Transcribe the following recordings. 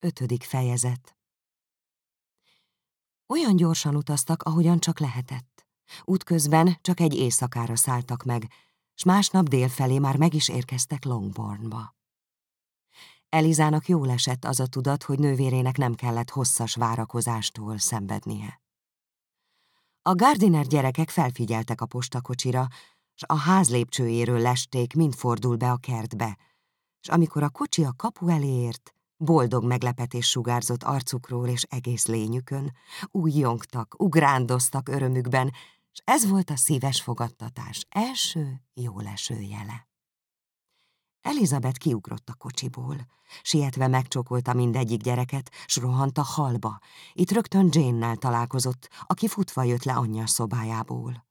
Ötödik fejezet Olyan gyorsan utaztak, ahogyan csak lehetett. Útközben csak egy éjszakára szálltak meg, s másnap délfelé már meg is érkeztek Longbornba. Elizának jól esett az a tudat, hogy nővérének nem kellett hosszas várakozástól szenvednie. A Gardiner gyerekek felfigyeltek a postakocsira, s a ház lépcsőjéről lesték, mind fordul be a kertbe, s amikor a kocsi a kapu elé ért, boldog meglepetés sugárzott arcukról és egész lényükön, újjongtak, ugrándoztak örömükben, s ez volt a szíves fogadtatás első jóleső jele. Elizabeth kiugrott a kocsiból. Sietve megcsokolta mindegyik gyereket, s rohant a halba. Itt rögtön Jane-nel találkozott, aki futva jött le anyja szobájából.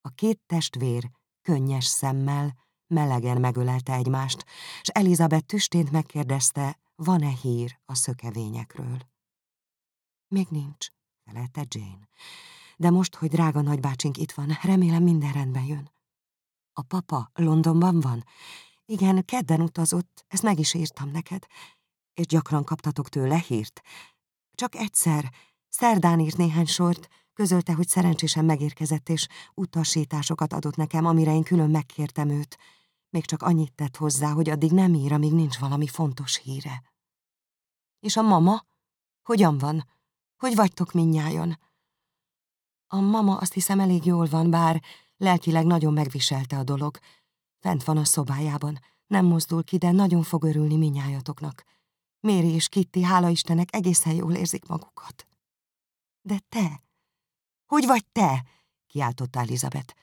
A két testvér könnyes szemmel, melegen megölelte egymást, s Elizabeth tüstént megkérdezte, van-e hír a szökevényekről. Még nincs, felelte Jane. De most, hogy drága nagybácsink itt van, remélem minden rendben jön. A papa Londonban van? Igen, kedden utazott, ezt meg is írtam neked. És gyakran kaptatok tőle hírt? Csak egyszer, szerdán írt néhány sort, közölte, hogy szerencsésen megérkezett, és utasításokat adott nekem, amire én külön megkértem őt. Még csak annyit tett hozzá, hogy addig nem ír, amíg nincs valami fontos híre. És a mama? Hogyan van? Hogy vagytok minnyájon? A mama azt hiszem elég jól van, bár lelkileg nagyon megviselte a dolog. Fent van a szobájában, nem mozdul ki, de nagyon fog örülni minnyájatoknak. Méri és Kitty, hála Istennek, egészen jól érzik magukat. De te? Hogy vagy te? kiáltotta Elizabeth.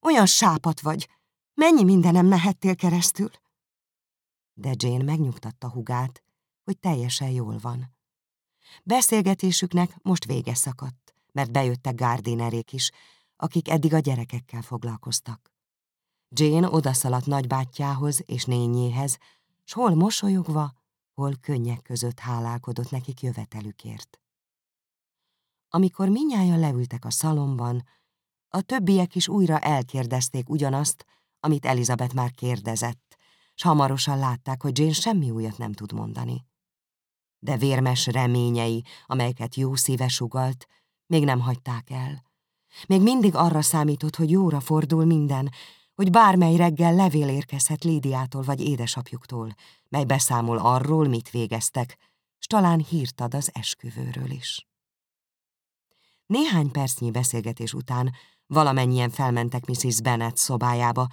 Olyan sápat vagy. Mennyi mindenem mehettél keresztül? De Jane megnyugtatta hugát, hogy teljesen jól van. Beszélgetésüknek most vége szakadt, mert bejöttek Gardinerék is, akik eddig a gyerekekkel foglalkoztak. Jane odaszaladt nagybátyjához és nényéhez, s hol mosolyogva, hol könnyek között hálálkodott nekik jövetelükért. Amikor minnyáján leültek a szalomban, a többiek is újra elkérdezték ugyanazt, amit Elizabeth már kérdezett, s hamarosan látták, hogy Jane semmi újat nem tud mondani. De vérmes reményei, amelyeket jó szíve sugalt, még nem hagyták el. Még mindig arra számított, hogy jóra fordul minden, hogy bármely reggel levél érkezhet Lídiától vagy édesapjuktól, mely beszámol arról, mit végeztek, s talán hírt ad az esküvőről is. Néhány percnyi beszélgetés után valamennyien felmentek Mrs. Bennet szobájába,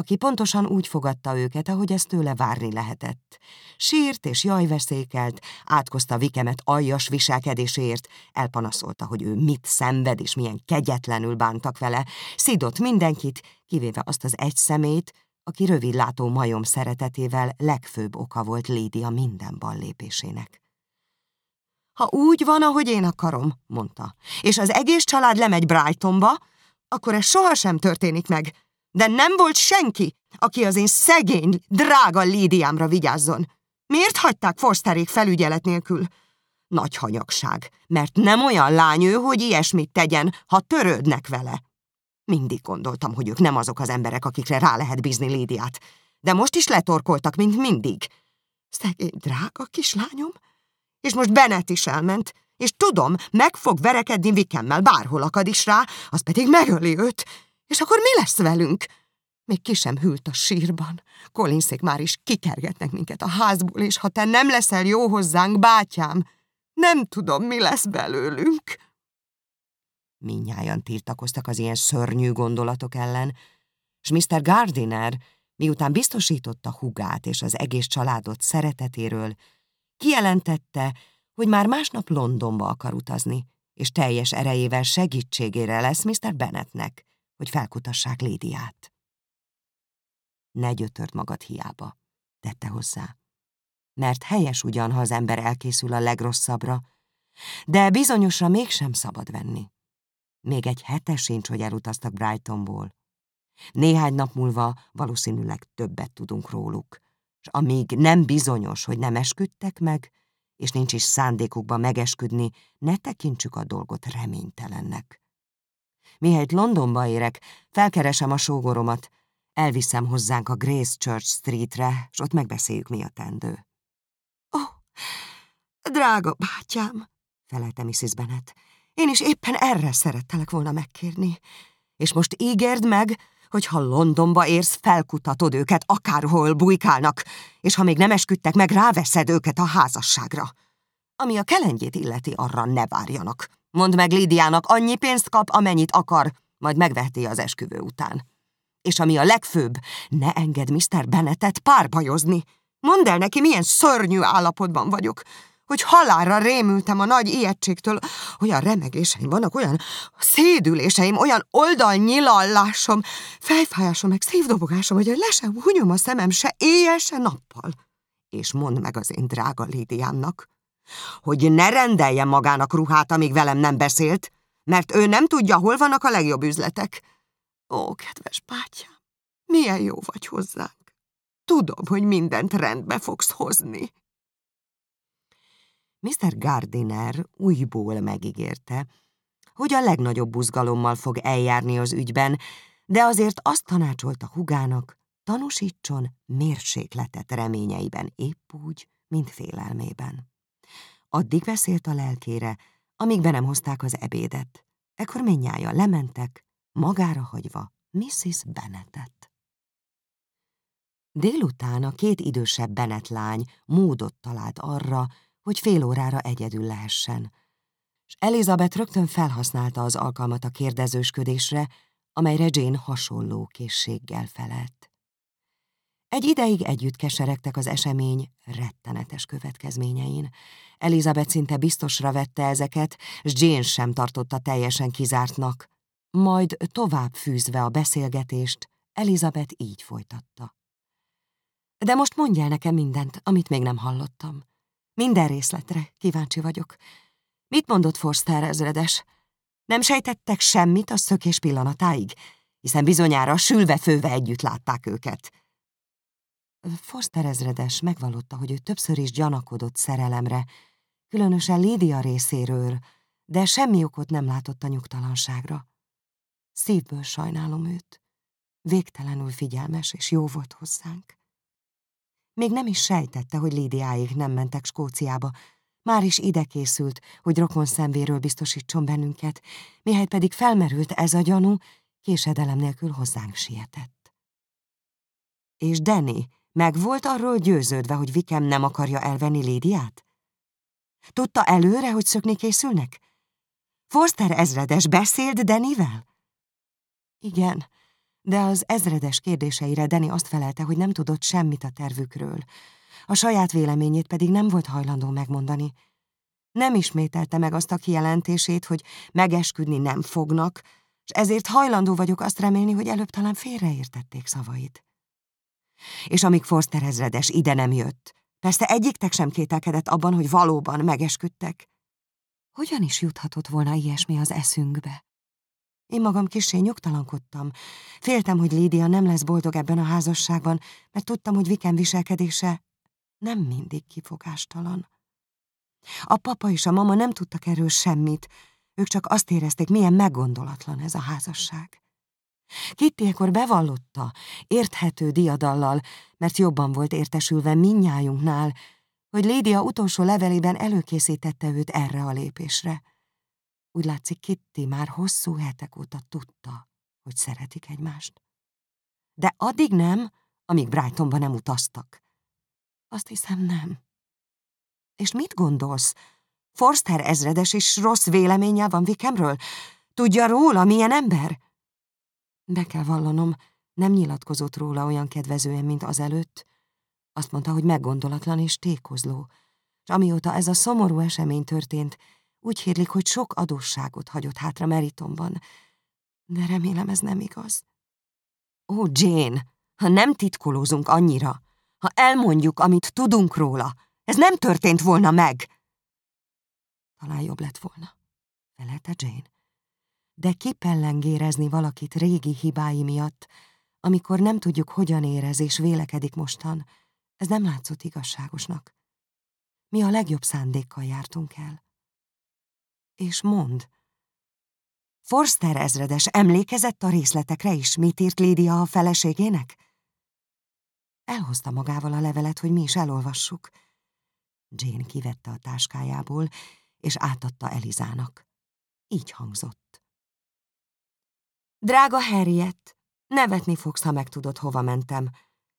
aki pontosan úgy fogadta őket, ahogy ezt tőle várni lehetett. Sírt és jajveszékelt, átkozta Vikemet aljas viselkedéséért, elpanaszolta, hogy ő mit szenved és milyen kegyetlenül bántak vele, szidott mindenkit, kivéve azt az egy szemét, aki rövidlátó majom szeretetével legfőbb oka volt Lídia minden ballépésének. Ha úgy van, ahogy én akarom, mondta, és az egész család lemegy Brightonba, akkor ez sohasem történik meg, de nem volt senki, aki az én szegény, drága Lídiámra vigyázzon. Miért hagyták Forsterék felügyelet nélkül? Nagy hanyagság, mert nem olyan lány ő, hogy ilyesmit tegyen, ha törődnek vele. Mindig gondoltam, hogy ők nem azok az emberek, akikre rá lehet bízni Lídiát, de most is letorkoltak, mint mindig. Szegény drága kislányom? És most Bennett is elment, és tudom, meg fog verekedni Vikemmel, bárhol akad is rá, az pedig megöli őt, és akkor mi lesz velünk? Még ki sem hűlt a sírban. Kolinszék már is kikergetnek minket a házból, és ha te nem leszel jó hozzánk, bátyám, nem tudom, mi lesz belőlünk. Minnyáján tiltakoztak az ilyen szörnyű gondolatok ellen, és Mr. Gardiner, miután biztosította hugát és az egész családot szeretetéről, kijelentette, hogy már másnap Londonba akar utazni, és teljes erejével segítségére lesz Mr. Bennetnek, hogy felkutassák Lédiát. Ne gyötörd magad hiába, tette hozzá. Mert helyes ugyan, ha az ember elkészül a legrosszabbra, de bizonyosra mégsem szabad venni. Még egy hete sincs, hogy elutaztak Brightonból. Néhány nap múlva valószínűleg többet tudunk róluk, és amíg nem bizonyos, hogy nem esküdtek meg, és nincs is szándékukban megesküdni, ne tekintsük a dolgot reménytelennek. Mihelyt Londonba érek, felkeresem a sógoromat, elviszem hozzánk a Grace Church Streetre, és ott megbeszéljük, mi a tendő. Ó, oh, Drága bátyám, felelte Mrs. Bennet, én is éppen erre szerettelek volna megkérni. És most ígérd meg, hogy ha Londonba érsz, felkutatod őket, akárhol bujkálnak, és ha még nem esküdtek meg, ráveszed őket a házasságra. Ami a kelengyét illeti, arra ne várjanak. Mondd meg Lidiának, annyi pénzt kap, amennyit akar, majd megveheti az esküvő után. És ami a legfőbb, ne engedd Mr. Bennettet párbajozni. Mondd el neki, milyen szörnyű állapotban vagyok, hogy halálra rémültem a nagy ijegységtől, olyan remegéseim vannak, olyan szédüléseim, olyan oldalnyilallásom, fejfájásom, meg szívdobogásom, hogy le sem hunyom a szemem se éjjel, se nappal. És mondd meg az én drága Lídiámnak, hogy ne rendelje magának ruhát, amíg velem nem beszélt, mert ő nem tudja, hol vannak a legjobb üzletek. Ó, kedves bátyám, milyen jó vagy hozzánk. Tudom, hogy mindent rendbe fogsz hozni. Mr. Gardiner újból megígérte, hogy a legnagyobb buzgalommal fog eljárni az ügyben, de azért azt tanácsolta hugának, tanúsítson mérsékletet reményeiben épp úgy, mint félelmében. Addig beszélt a lelkére, amíg be nem hozták az ebédet. Ekkor minnyája lementek, magára hagyva Mrs. Bennettet. Délután a két idősebb Bennet lány módot talált arra, hogy fél órára egyedül lehessen. És Elizabeth rögtön felhasználta az alkalmat a kérdezősködésre, amelyre Jane hasonló készséggel felelt. Egy ideig együtt keseregtek az esemény rettenetes következményein. Elizabeth szinte biztosra vette ezeket, s Jane sem tartotta teljesen kizártnak. Majd tovább fűzve a beszélgetést, Elizabeth így folytatta. De most mondj nekem mindent, amit még nem hallottam. Minden részletre kíváncsi vagyok. Mit mondott Forster ezredes? Nem sejtettek semmit a szökés pillanatáig, hiszen bizonyára sülve-főve együtt látták őket. Forster ezredes megvallotta, hogy ő többször is gyanakodott szerelemre, különösen Lídia részéről, de semmi okot nem látott a nyugtalanságra. Szívből sajnálom őt. Végtelenül figyelmes és jó volt hozzánk. Még nem is sejtette, hogy Lídiáig nem mentek Skóciába. Már is ide készült, hogy rokon szemvéről biztosítson bennünket, mihelyt pedig felmerült ez a gyanú, késedelem nélkül hozzánk sietett. És Danny meg volt arról győződve, hogy Vikem nem akarja elvenni Lídiát? Tudta előre, hogy szökni készülnek? Forster ezredes beszélt Denivel? Igen, de az ezredes kérdéseire Deni azt felelte, hogy nem tudott semmit a tervükről. A saját véleményét pedig nem volt hajlandó megmondani. Nem ismételte meg azt a kijelentését, hogy megesküdni nem fognak, és ezért hajlandó vagyok azt remélni, hogy előbb talán félreértették szavait. És amíg Forster ezredes ide nem jött, persze egyiktek sem kételkedett abban, hogy valóban megesküdtek. Hogyan is juthatott volna ilyesmi az eszünkbe? Én magam kisé nyugtalankodtam. Féltem, hogy Lídia nem lesz boldog ebben a házasságban, mert tudtam, hogy Viken viselkedése nem mindig kifogástalan. A papa és a mama nem tudtak erről semmit, ők csak azt érezték, milyen meggondolatlan ez a házasság. Kitty ekkor bevallotta, érthető diadallal, mert jobban volt értesülve minnyájunknál, hogy Lídia utolsó levelében előkészítette őt erre a lépésre. Úgy látszik, Kitty már hosszú hetek óta tudta, hogy szeretik egymást. De addig nem, amíg Brightonba nem utaztak. Azt hiszem nem. És mit gondolsz? Forster ezredes is rossz véleménye van Vikemről? Tudja róla, milyen ember? Be kell vallanom, nem nyilatkozott róla olyan kedvezően, mint az előtt. Azt mondta, hogy meggondolatlan és tékozló. És amióta ez a szomorú esemény történt, úgy hírlik, hogy sok adósságot hagyott hátra Meritonban, de remélem ez nem igaz. Ó, Jane, ha nem titkolózunk annyira, ha elmondjuk, amit tudunk róla, ez nem történt volna meg. Talán jobb lett volna, felelte Jane. De kipellengérezni valakit régi hibái miatt, amikor nem tudjuk, hogyan érez és vélekedik mostan, ez nem látszott igazságosnak. Mi a legjobb szándékkal jártunk el és mond. Forster ezredes emlékezett a részletekre is, mit írt Lídia a feleségének? Elhozta magával a levelet, hogy mi is elolvassuk. Jane kivette a táskájából, és átadta Elizának. Így hangzott. Drága Harriet, nevetni fogsz, ha megtudod, hova mentem,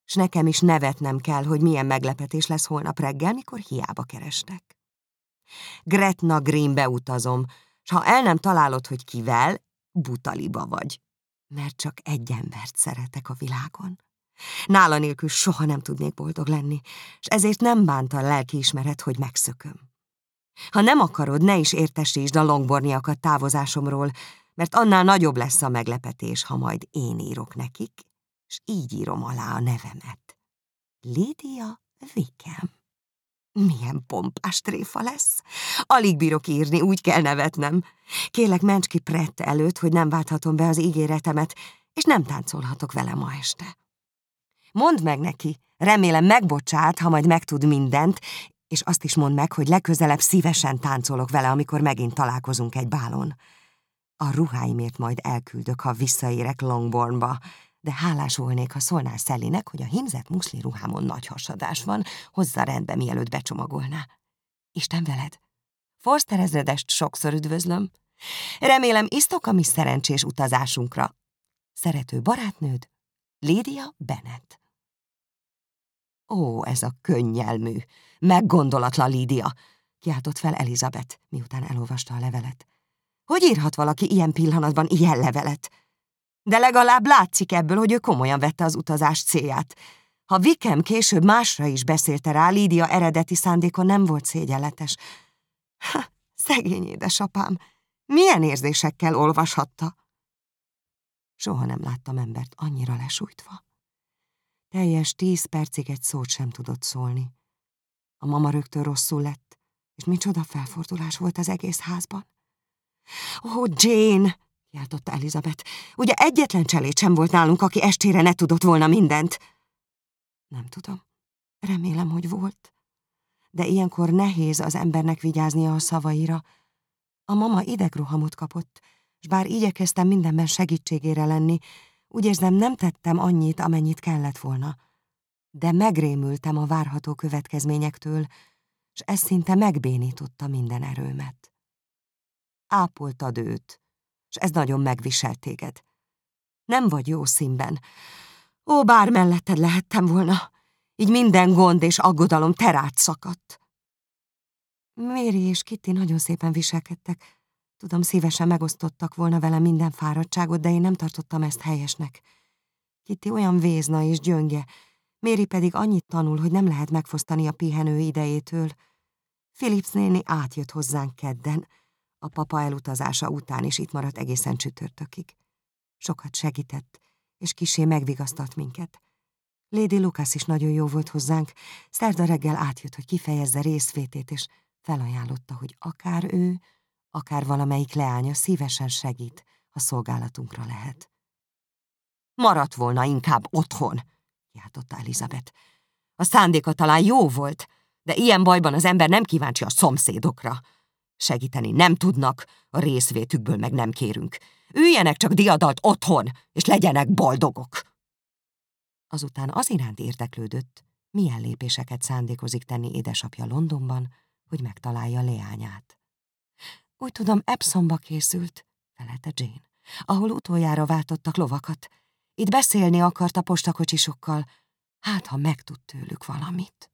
s nekem is nevetnem kell, hogy milyen meglepetés lesz holnap reggel, mikor hiába kerestek. Gretna Greenbe utazom, s ha el nem találod, hogy kivel, butaliba vagy, mert csak egy embert szeretek a világon. Nála nélkül soha nem tudnék boldog lenni, és ezért nem bánta a lelkiismeret, hogy megszököm. Ha nem akarod, ne is értesítsd a longborniakat távozásomról, mert annál nagyobb lesz a meglepetés, ha majd én írok nekik, és így írom alá a nevemet. Lydia Vikem. Milyen pompás tréfa lesz. Alig bírok írni, úgy kell nevetnem. Kélek, ments ki Prett előtt, hogy nem válthatom be az ígéretemet, és nem táncolhatok vele ma este. Mondd meg neki, remélem megbocsát, ha majd megtud mindent, és azt is mondd meg, hogy legközelebb szívesen táncolok vele, amikor megint találkozunk egy bálon. A ruháimért majd elküldök, ha visszaérek Longbornba, de hálás volnék, ha szólnál Szellinek, hogy a hímzett muszli ruhámon nagy hasadás van, hozza rendbe, mielőtt becsomagolná. Isten veled! Forster ezredest sokszor üdvözlöm. Remélem isztok a mi szerencsés utazásunkra. Szerető barátnőd, Lydia Bennett. Ó, ez a könnyelmű, meggondolatlan Lídia, kiáltott fel Elizabeth, miután elolvasta a levelet. Hogy írhat valaki ilyen pillanatban ilyen levelet? De legalább látszik ebből, hogy ő komolyan vette az utazás célját. Ha Vikem később másra is beszélte rá, Lídia eredeti szándéka nem volt szégyenletes. Ha, szegény édesapám, milyen érzésekkel olvashatta? Soha nem láttam embert annyira lesújtva. Teljes tíz percig egy szót sem tudott szólni. A mama rögtön rosszul lett, és micsoda felfordulás volt az egész házban. Ó, oh, Jane! kiáltotta Elizabeth. Ugye egyetlen cselét sem volt nálunk, aki estére ne tudott volna mindent? Nem tudom. Remélem, hogy volt. De ilyenkor nehéz az embernek vigyáznia a szavaira. A mama idegrohamot kapott, és bár igyekeztem mindenben segítségére lenni, úgy érzem, nem tettem annyit, amennyit kellett volna. De megrémültem a várható következményektől, és ez szinte megbénította minden erőmet. Ápoltad őt, és ez nagyon megviselt téged. Nem vagy jó színben. Ó, bár melletted lehettem volna, így minden gond és aggodalom terát szakadt. Méri és Kitty nagyon szépen viselkedtek, Tudom, szívesen megosztottak volna vele minden fáradtságot, de én nem tartottam ezt helyesnek. Kitty olyan vézna és gyönge, Méri pedig annyit tanul, hogy nem lehet megfosztani a pihenő idejétől. Philips néni átjött hozzánk kedden, a papa elutazása után is itt maradt egészen csütörtökig. Sokat segített, és kisé megvigasztalt minket. Lady Lucas is nagyon jó volt hozzánk, szerda reggel átjött, hogy kifejezze részvétét, és felajánlotta, hogy akár ő, akár valamelyik leánya szívesen segít, ha szolgálatunkra lehet. Maradt volna inkább otthon, kiáltotta Elizabeth. A szándéka talán jó volt, de ilyen bajban az ember nem kíváncsi a szomszédokra. Segíteni nem tudnak, a részvétükből meg nem kérünk. Üljenek csak diadalt otthon, és legyenek boldogok. Azután az iránt érdeklődött, milyen lépéseket szándékozik tenni édesapja Londonban, hogy megtalálja leányát. Úgy tudom, Epsonba készült, felelte Jane, ahol utoljára váltottak lovakat. Itt beszélni akart a postakocsisokkal, hát ha megtud tőlük valamit.